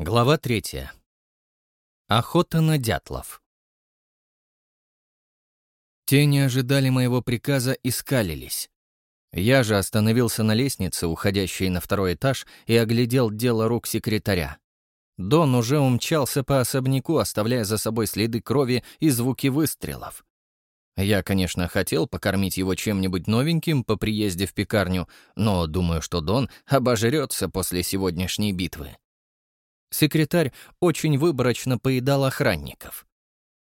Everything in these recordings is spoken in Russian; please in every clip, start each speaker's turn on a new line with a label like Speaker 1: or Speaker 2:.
Speaker 1: Глава третья. Охота на дятлов. Те не ожидали моего приказа и скалились. Я же остановился на лестнице, уходящей на второй этаж, и оглядел дело рук секретаря. Дон уже умчался по особняку, оставляя за собой следы крови и звуки выстрелов. Я, конечно, хотел покормить его чем-нибудь новеньким по приезде в пекарню, но думаю, что Дон обожрется после сегодняшней битвы. Секретарь очень выборочно поедал охранников.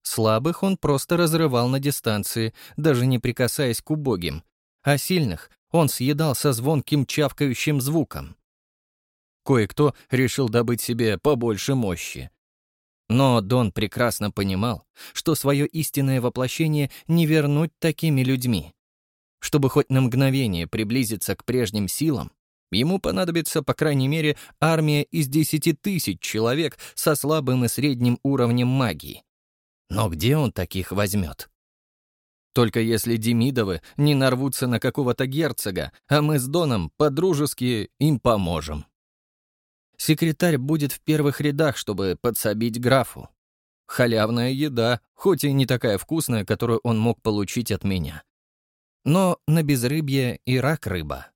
Speaker 1: Слабых он просто разрывал на дистанции, даже не прикасаясь к убогим, а сильных он съедал со звонким чавкающим звуком. Кое-кто решил добыть себе побольше мощи, но Дон прекрасно понимал, что свое истинное воплощение не вернуть такими людьми. Чтобы хоть на мгновение приблизиться к прежним силам, ему понадобится, по крайней мере, армия из десяти тысяч человек со слабым и средним уровнем магии. Но где он таких возьмет? Только если Демидовы не нарвутся на какого-то герцога, а мы с Доном по-дружески им поможем. Секретарь будет в первых рядах, чтобы подсобить графу. Халявная еда, хоть и не такая вкусная, которую он мог получить от меня. Но на безрыбье и рак рыба.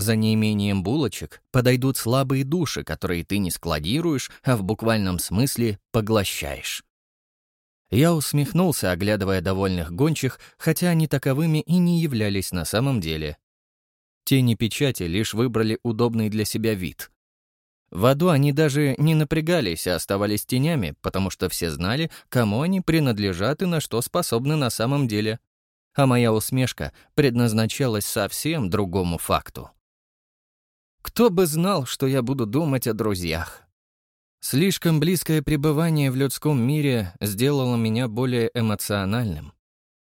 Speaker 1: За неимением булочек подойдут слабые души, которые ты не складируешь, а в буквальном смысле поглощаешь. Я усмехнулся, оглядывая довольных гончих, хотя они таковыми и не являлись на самом деле. Тени печати лишь выбрали удобный для себя вид. В аду они даже не напрягались, а оставались тенями, потому что все знали, кому они принадлежат и на что способны на самом деле. А моя усмешка предназначалась совсем другому факту. Кто бы знал, что я буду думать о друзьях? Слишком близкое пребывание в людском мире сделало меня более эмоциональным.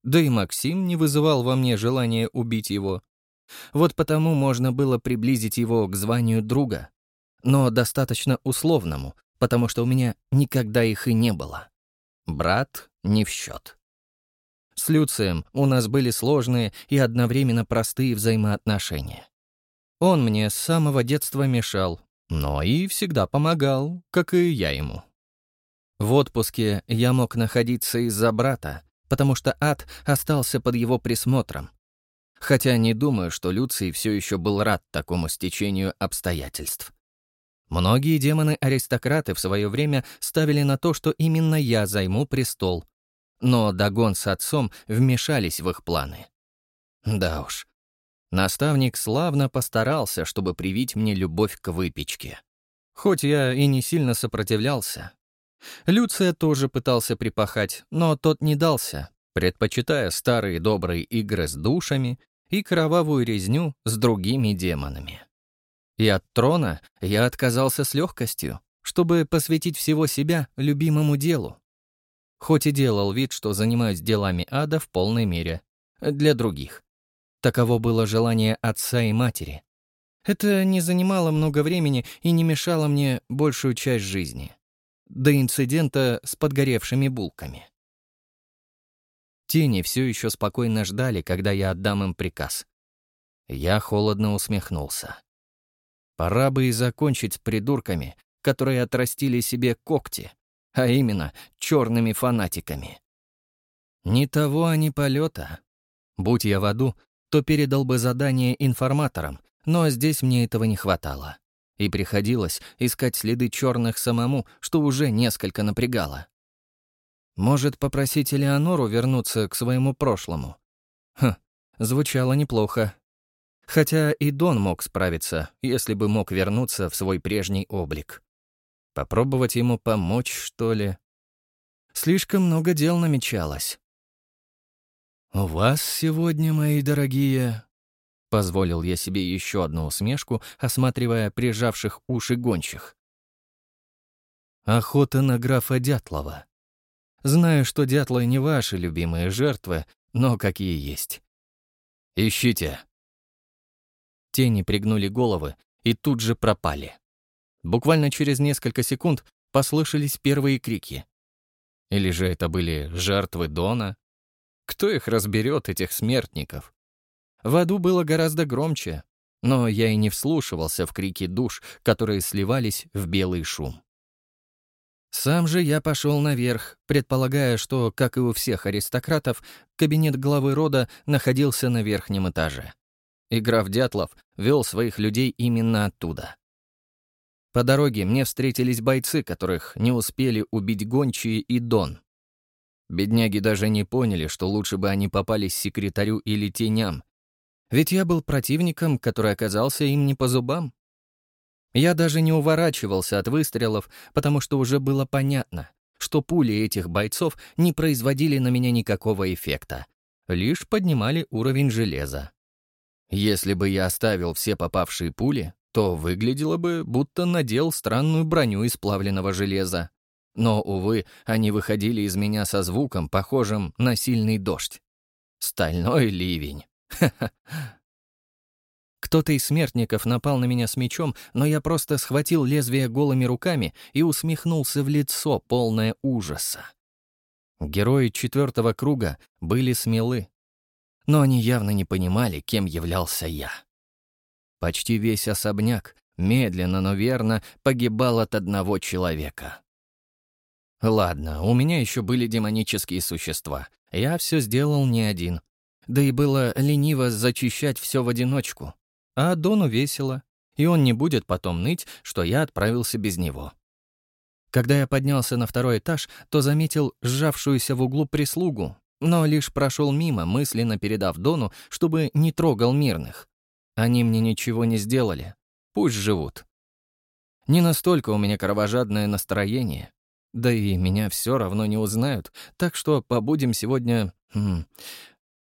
Speaker 1: Да и Максим не вызывал во мне желания убить его. Вот потому можно было приблизить его к званию друга но достаточно условному, потому что у меня никогда их и не было. Брат не в счет. С Люцием у нас были сложные и одновременно простые взаимоотношения. Он мне с самого детства мешал, но и всегда помогал, как и я ему. В отпуске я мог находиться из-за брата, потому что ад остался под его присмотром. Хотя не думаю, что Люций все еще был рад такому стечению обстоятельств. Многие демоны-аристократы в свое время ставили на то, что именно я займу престол. Но Дагон с отцом вмешались в их планы. Да уж. Наставник славно постарался, чтобы привить мне любовь к выпечке. Хоть я и не сильно сопротивлялся. Люция тоже пытался припахать, но тот не дался, предпочитая старые добрые игры с душами и кровавую резню с другими демонами. И от трона я отказался с легкостью, чтобы посвятить всего себя любимому делу. Хоть и делал вид, что занимаюсь делами ада в полной мере. Для других. Таково было желание отца и матери. Это не занимало много времени и не мешало мне большую часть жизни. До инцидента с подгоревшими булками. Тени все еще спокойно ждали, когда я отдам им приказ. Я холодно усмехнулся. Пора бы и закончить с придурками, которые отрастили себе когти, а именно черными фанатиками. Ни того, ни полета. Будь я в аду, то передал бы задание информаторам, но здесь мне этого не хватало. И приходилось искать следы черных самому, что уже несколько напрягало. Может, попросить Элеонору вернуться к своему прошлому? Хм, звучало неплохо. Хотя и Дон мог справиться, если бы мог вернуться в свой прежний облик. Попробовать ему помочь, что ли? Слишком много дел намечалось. «У вас сегодня, мои дорогие...» Позволил я себе еще одну усмешку, осматривая прижавших уши гончих. «Охота на графа Дятлова. Знаю, что дятлы не ваши любимые жертвы, но какие есть. Ищите, Тени пригнули головы и тут же пропали. Буквально через несколько секунд послышались первые крики. Или же это были жертвы Дона? Кто их разберет, этих смертников? В аду было гораздо громче, но я и не вслушивался в крики душ, которые сливались в белый шум. Сам же я пошел наверх, предполагая, что, как и у всех аристократов, кабинет главы рода находился на верхнем этаже. И граф Дятлов вел своих людей именно оттуда. По дороге мне встретились бойцы, которых не успели убить гончие и Дон. Бедняги даже не поняли, что лучше бы они попались секретарю или теням. Ведь я был противником, который оказался им не по зубам. Я даже не уворачивался от выстрелов, потому что уже было понятно, что пули этих бойцов не производили на меня никакого эффекта, лишь поднимали уровень железа. Если бы я оставил все попавшие пули, то выглядело бы, будто надел странную броню из плавленного железа. Но, увы, они выходили из меня со звуком, похожим на сильный дождь. Стальной ливень. Кто-то из смертников напал на меня с мечом, но я просто схватил лезвие голыми руками и усмехнулся в лицо, полное ужаса. Герои четвертого круга были смелы, но они явно не понимали, кем являлся я. Почти весь особняк, медленно, но верно, погибал от одного человека. Ладно, у меня еще были демонические существа. Я все сделал не один. Да и было лениво зачищать все в одиночку. А Дону весело, и он не будет потом ныть, что я отправился без него. Когда я поднялся на второй этаж, то заметил сжавшуюся в углу прислугу, но лишь прошел мимо, мысленно передав Дону, чтобы не трогал мирных. Они мне ничего не сделали. Пусть живут. Не настолько у меня кровожадное настроение. Да и меня все равно не узнают, так что побудем сегодня... Хм,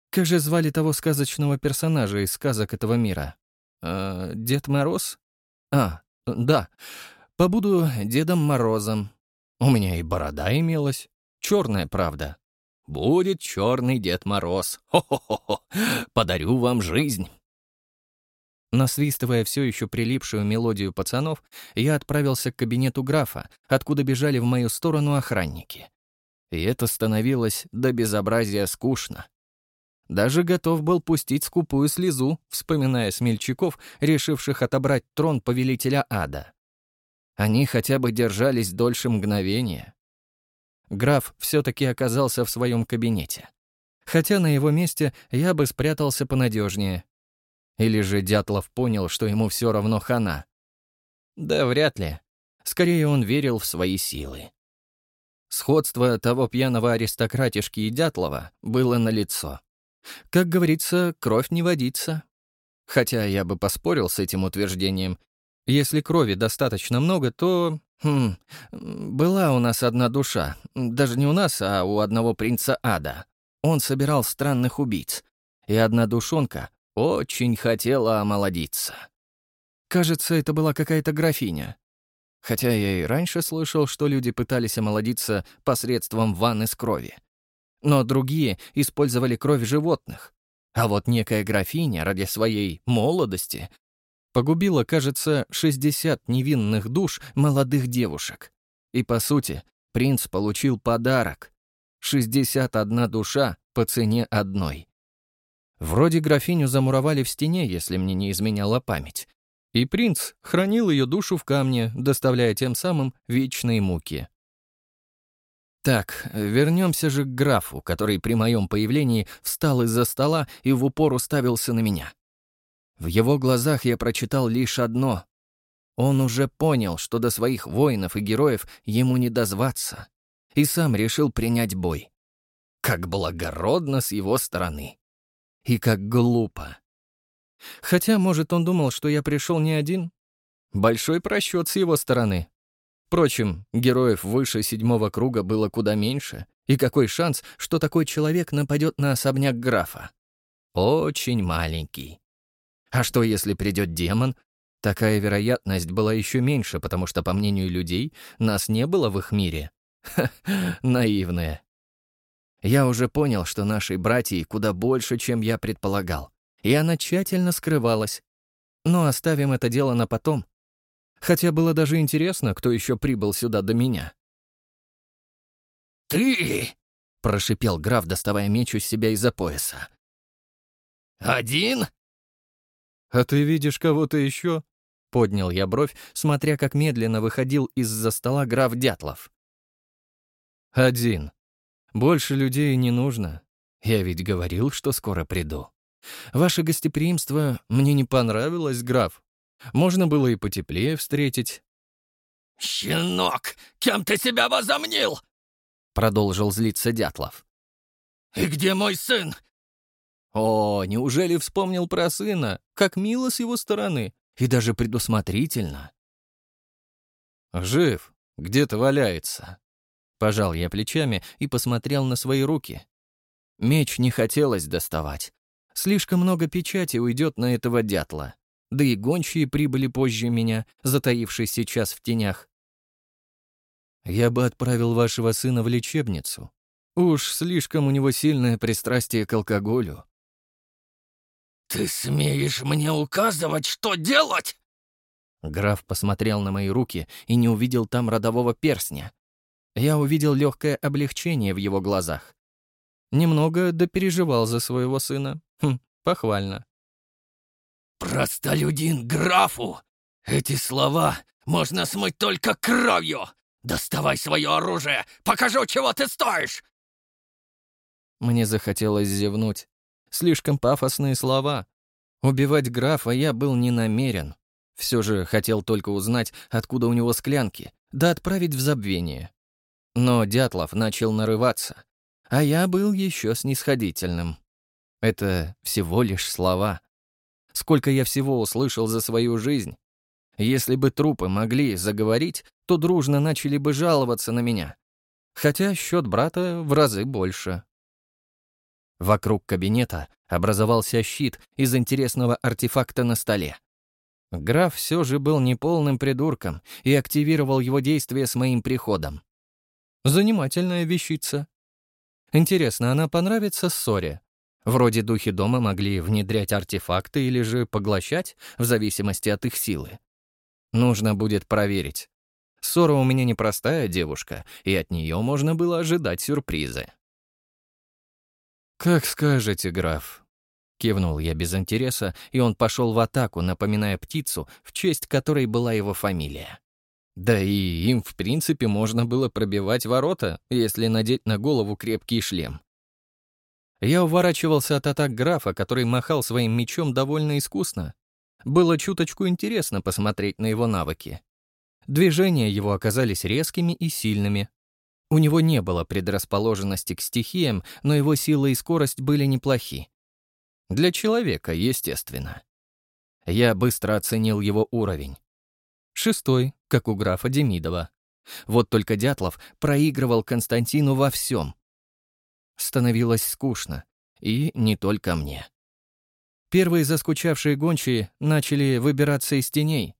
Speaker 1: как же звали того сказочного персонажа из сказок этого мира? Э, Дед Мороз? А, да. Побуду Дедом Морозом. У меня и борода имелась. Черная, правда. Будет черный Дед Мороз. Хо-хо-хо. Подарю вам жизнь. Насвистывая все еще прилипшую мелодию пацанов, я отправился к кабинету графа, откуда бежали в мою сторону охранники. И это становилось до безобразия скучно. Даже готов был пустить скупую слезу, вспоминая смельчаков, решивших отобрать трон повелителя ада. Они хотя бы держались дольше мгновения. Граф все-таки оказался в своем кабинете. Хотя на его месте я бы спрятался понадежнее. Или же Дятлов понял, что ему все равно хана. Да вряд ли. Скорее, он верил в свои силы. Сходство того пьяного аристократишки и Дятлова было налицо. Как говорится, кровь не водится. Хотя я бы поспорил с этим утверждением. Если крови достаточно много, то... Хм, была у нас одна душа. Даже не у нас, а у одного принца ада. Он собирал странных убийц. И одна душонка очень хотела омолодиться. Кажется, это была какая-то графиня. Хотя я и раньше слышал, что люди пытались омолодиться посредством ванны с крови но другие использовали кровь животных. А вот некая графиня ради своей молодости погубила, кажется, 60 невинных душ молодых девушек. И, по сути, принц получил подарок. 61 душа по цене одной. Вроде графиню замуровали в стене, если мне не изменяла память. И принц хранил ее душу в камне, доставляя тем самым вечные муки. Так, вернемся же к графу, который при моем появлении встал из-за стола и в упор уставился на меня. В его глазах я прочитал лишь одно. Он уже понял, что до своих воинов и героев ему не дозваться, и сам решил принять бой. Как благородно с его стороны. И как глупо. Хотя, может, он думал, что я пришел не один? Большой просчет с его стороны. Впрочем, героев выше седьмого круга было куда меньше, и какой шанс, что такой человек нападет на особняк графа? Очень маленький. А что, если придет демон? Такая вероятность была еще меньше, потому что, по мнению людей, нас не было в их мире. Ха, наивные. Я уже понял, что нашей братьей куда больше, чем я предполагал, и она тщательно скрывалась. Но оставим это дело на потом. Хотя было даже интересно, кто еще прибыл сюда до меня.
Speaker 2: «Ты!» — прошипел граф, доставая меч у себя из-за пояса. «Один?»
Speaker 1: «А ты видишь кого-то еще?» — поднял я бровь, смотря как медленно выходил из-за стола граф Дятлов. Один. Больше людей не нужно. Я ведь говорил, что скоро приду. Ваше гостеприимство мне не понравилось, граф. Можно было и потеплее встретить».
Speaker 2: «Щенок, кем ты себя возомнил?» Продолжил злиться Дятлов. «И где мой сын?»
Speaker 1: «О, неужели вспомнил про сына? Как мило с его стороны. И даже предусмотрительно». «Жив, где-то валяется». Пожал я плечами и посмотрел на свои руки. Меч не хотелось доставать. Слишком много печати уйдет на этого дятла. Да и гончие прибыли позже меня, затаившись сейчас в тенях. Я бы отправил вашего сына в лечебницу. Уж слишком у него сильное пристрастие к алкоголю.
Speaker 2: «Ты смеешь мне указывать, что делать?»
Speaker 1: Граф посмотрел на мои руки и не увидел там родового перстня. Я увидел легкое облегчение в его глазах. Немного допереживал за своего сына. Хм, похвально.
Speaker 2: «Простолюдин графу! Эти слова можно смыть только кровью! Доставай свое оружие! Покажу, чего ты стоишь!»
Speaker 1: Мне захотелось зевнуть. Слишком пафосные слова. Убивать графа я был не намерен. Все же хотел только узнать, откуда у него склянки, да отправить в забвение. Но Дятлов начал нарываться, а я был еще снисходительным. Это всего лишь слова. Сколько я всего услышал за свою жизнь. Если бы трупы могли заговорить, то дружно начали бы жаловаться на меня. Хотя счет брата в разы больше. Вокруг кабинета образовался щит из интересного артефакта на столе. Граф все же был неполным придурком и активировал его действие с моим приходом. Занимательная вещица. Интересно, она понравится Ссоре? Вроде духи дома могли внедрять артефакты или же поглощать, в зависимости от их силы. Нужно будет проверить. Ссора у меня непростая девушка, и от нее можно было ожидать сюрпризы. «Как скажете, граф». Кивнул я без интереса, и он пошел в атаку, напоминая птицу, в честь которой была его фамилия. Да и им, в принципе, можно было пробивать ворота, если надеть на голову крепкий шлем. Я уворачивался от атак графа, который махал своим мечом довольно искусно. Было чуточку интересно посмотреть на его навыки. Движения его оказались резкими и сильными, у него не было предрасположенности к стихиям, но его сила и скорость были неплохи. Для человека, естественно. Я быстро оценил его уровень. Шестой, как у графа Демидова. Вот только Дятлов проигрывал Константину во всем. Становилось скучно. И не только мне. Первые заскучавшие гончие начали выбираться из теней.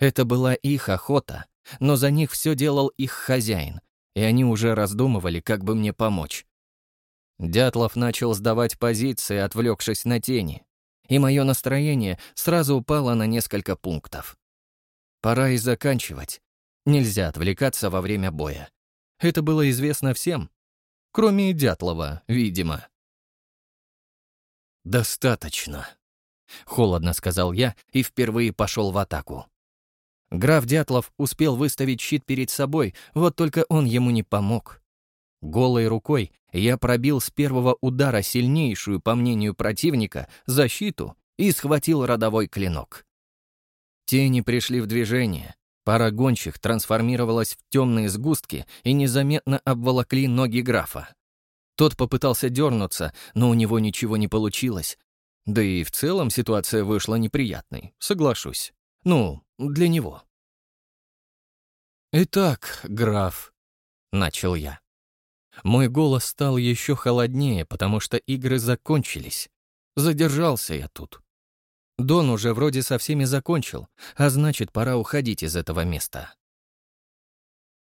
Speaker 1: Это была их охота, но за них все делал их хозяин, и они уже раздумывали, как бы мне помочь. Дятлов начал сдавать позиции, отвлекшись на тени, и мое настроение сразу упало на несколько пунктов. Пора и заканчивать. Нельзя отвлекаться во время боя. Это было известно всем, кроме Дятлова, видимо. «Достаточно», — холодно сказал я и впервые пошел в атаку. Граф Дятлов успел выставить щит перед собой, вот только он ему не помог. Голой рукой я пробил с первого удара сильнейшую, по мнению противника, защиту и схватил родовой клинок. Тени пришли в движение. Пара гончих трансформировалась в темные сгустки и незаметно обволокли ноги графа. Тот попытался дернуться, но у него ничего не получилось. Да и в целом ситуация вышла неприятной, соглашусь. Ну, для него. «Итак, граф», — начал я. Мой голос стал еще холоднее, потому что игры закончились. Задержался я тут. Дон уже вроде со всеми закончил, а значит, пора уходить из этого места.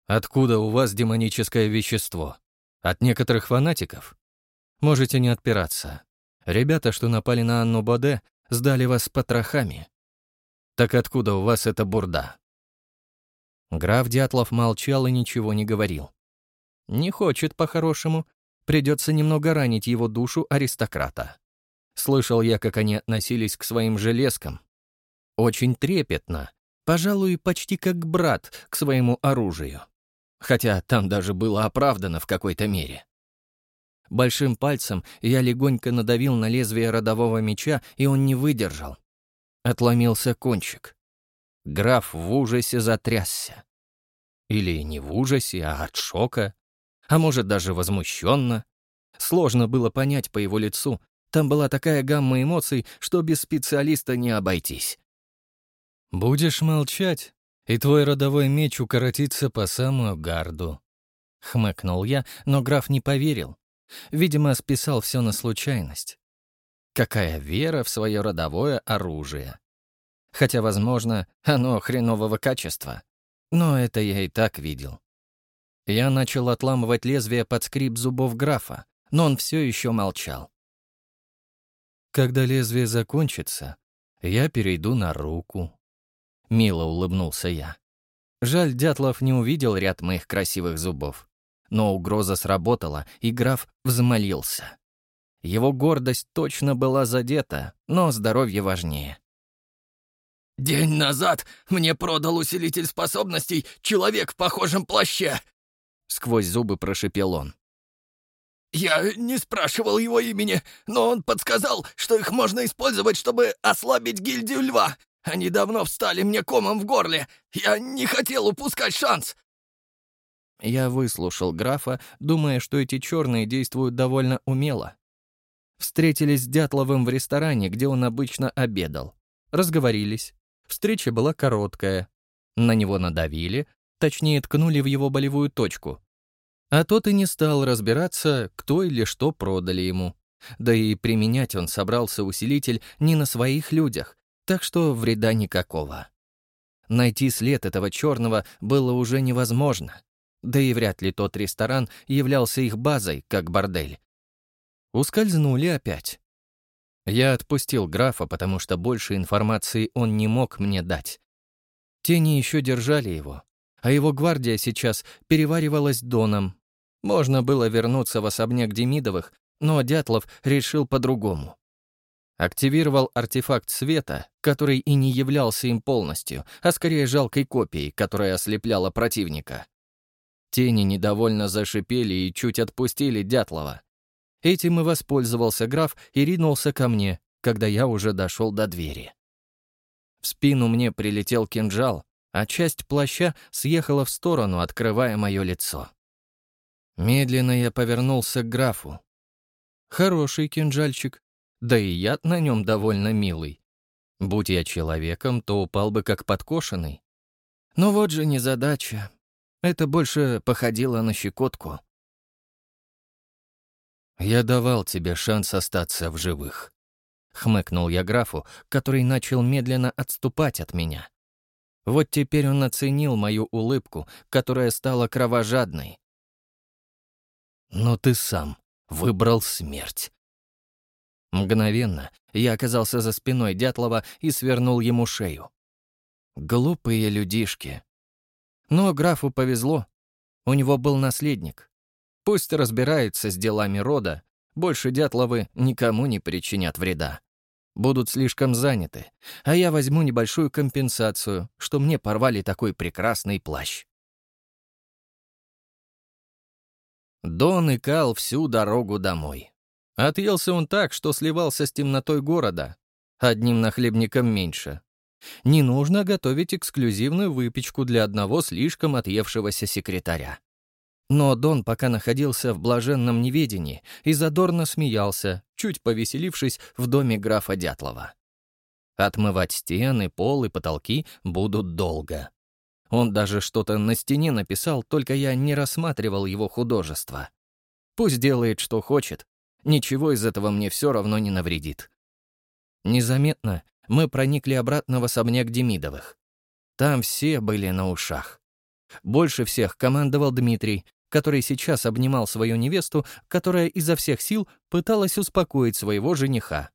Speaker 1: «Откуда у вас демоническое вещество? От некоторых фанатиков? Можете не отпираться. Ребята, что напали на Анну Боде, сдали вас с потрохами. Так откуда у вас эта бурда?» Граф Дятлов молчал и ничего не говорил. Не хочет по-хорошему. Придется немного ранить его душу аристократа. Слышал я, как они относились к своим железкам. Очень трепетно. Пожалуй, почти как брат к своему оружию. хотя там даже было оправдано в какой-то мере. Большим пальцем я легонько надавил на лезвие родового меча, и он не выдержал. Отломился кончик. Граф в ужасе затрясся. Или не в ужасе, а от шока. А может, даже возмущенно. Сложно было понять по его лицу. Там была такая гамма эмоций, что без специалиста не обойтись. «Будешь молчать, и твой родовой меч укоротится по самую гарду», — хмыкнул я, но граф не поверил. Видимо, списал все на случайность. Какая вера в свое родовое оружие. Хотя, возможно, оно хренового качества. Но это я и так видел. Я начал отламывать лезвие под скрип зубов графа, но он все еще молчал. Когда лезвие закончится, я перейду на руку. Мило улыбнулся я. Жаль, Дятлов не увидел ряд моих красивых зубов. Но угроза сработала, и граф взмолился. Его гордость точно была задета, но здоровье важнее.
Speaker 2: «День назад мне продал усилитель способностей человек в похожем плаще!»
Speaker 1: Сквозь зубы прошипел он.
Speaker 2: «Я не спрашивал его имени, но он подсказал, что их можно использовать, чтобы ослабить гильдию льва. Они давно встали мне комом в горле. Я не хотел упускать шанс.
Speaker 1: Я выслушал графа, думая, что эти черные действуют довольно умело. Встретились с Дятловым в ресторане, где он обычно обедал. Разговорились. Встреча была короткая. На него надавили, точнее, ткнули в его болевую точку. А тот и не стал разбираться, кто или что продали ему. Да и применять он собрался усилитель не на своих людях, так что вреда никакого. Найти след этого черного было уже невозможно. Да и вряд ли тот ресторан являлся их базой, как бордель. Ускользнули опять. Я отпустил графа, потому что больше информации он не мог мне дать. Тени еще держали его, а его гвардия сейчас переваривалась доном. Можно было вернуться в особняк Демидовых, но Дятлов решил по-другому. Активировал артефакт света, который и не являлся им полностью, а скорее жалкой копией, которая ослепляла противника. Тени недовольно зашипели и чуть отпустили Дятлова. Этим и воспользовался граф и ринулся ко мне, когда я уже дошел до двери. В спину мне прилетел кинжал, а часть плаща съехала в сторону, открывая мое лицо. Медленно я повернулся к графу. Хороший кинжальчик, да и яд на нем довольно милый. Будь я человеком, то упал бы как подкошенный. Но вот же незадача. Это больше походило на щекотку. «Я давал тебе шанс остаться в живых», — хмыкнул я графу, который начал медленно отступать от меня. Вот теперь он оценил мою улыбку, которая стала кровожадной. «Но ты сам выбрал смерть». Мгновенно я оказался за спиной Дятлова и свернул ему шею. Глупые людишки. Но графу повезло. У него был наследник. Пусть разбирается с делами рода, больше Дятловы никому не причинят вреда. Будут слишком заняты, а я возьму небольшую компенсацию, что мне порвали такой прекрасный плащ. Дон икал всю дорогу домой. Отъелся он так, что сливался с темнотой города. Одним нахлебником меньше. Не нужно готовить эксклюзивную выпечку для одного слишком отъевшегося секретаря. Но Дон пока находился в блаженном неведении и задорно смеялся, чуть повеселившись в доме графа Дятлова. Отмывать стены, пол и потолки будут долго. Он даже что-то на стене написал, только я не рассматривал его художество. Пусть делает, что хочет. Ничего из этого мне все равно не навредит. Незаметно мы проникли обратно в особняк Демидовых. Там все были на ушах. Больше всех командовал Дмитрий, который сейчас обнимал свою невесту, которая изо всех сил пыталась успокоить своего жениха.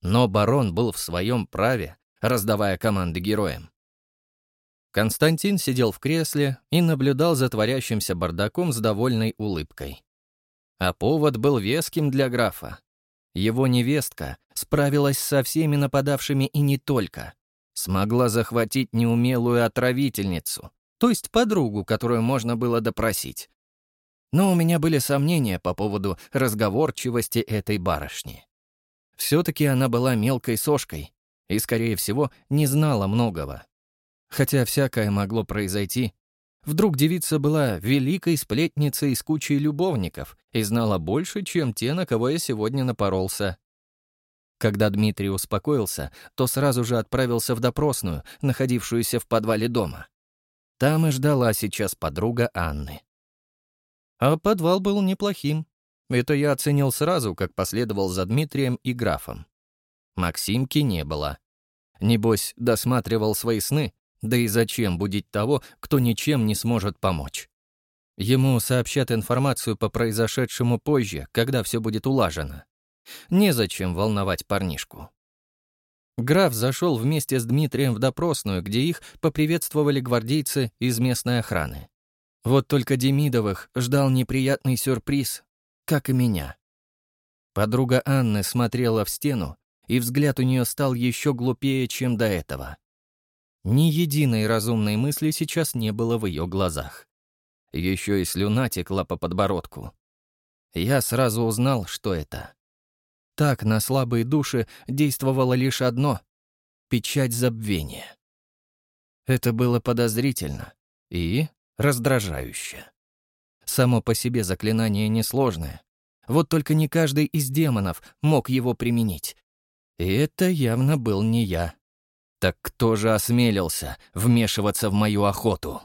Speaker 1: Но барон был в своем праве, раздавая команды героям. Константин сидел в кресле и наблюдал за творящимся бардаком с довольной улыбкой. А повод был веским для графа. Его невестка справилась со всеми нападавшими и не только. Смогла захватить неумелую отравительницу, то есть подругу, которую можно было допросить. Но у меня были сомнения по поводу разговорчивости этой барышни. Все-таки она была мелкой сошкой и, скорее всего, не знала многого. Хотя всякое могло произойти. Вдруг девица была великой сплетницей с кучей любовников и знала больше, чем те, на кого я сегодня напоролся. Когда Дмитрий успокоился, то сразу же отправился в допросную, находившуюся в подвале дома. Там и ждала сейчас подруга Анны. А подвал был неплохим. Это я оценил сразу, как последовал за Дмитрием и графом. Максимки не было. Небось, досматривал свои сны, да и зачем будить того, кто ничем не сможет помочь? Ему сообщат информацию по произошедшему позже, когда все будет улажено. Незачем волновать парнишку. Граф зашел вместе с Дмитрием в допросную, где их поприветствовали гвардейцы из местной охраны. Вот только Демидовых ждал неприятный сюрприз, как и меня. Подруга Анны смотрела в стену, и взгляд у нее стал еще глупее, чем до этого. Ни единой разумной мысли сейчас не было в ее глазах. Еще и слюна текла по подбородку. Я сразу узнал, что это. Так на слабые души действовало лишь одно — печать забвения. Это было подозрительно и раздражающе. Само по себе заклинание несложное. Вот только не каждый из демонов мог его применить. И это явно был не я. Так кто же осмелился вмешиваться в мою охоту?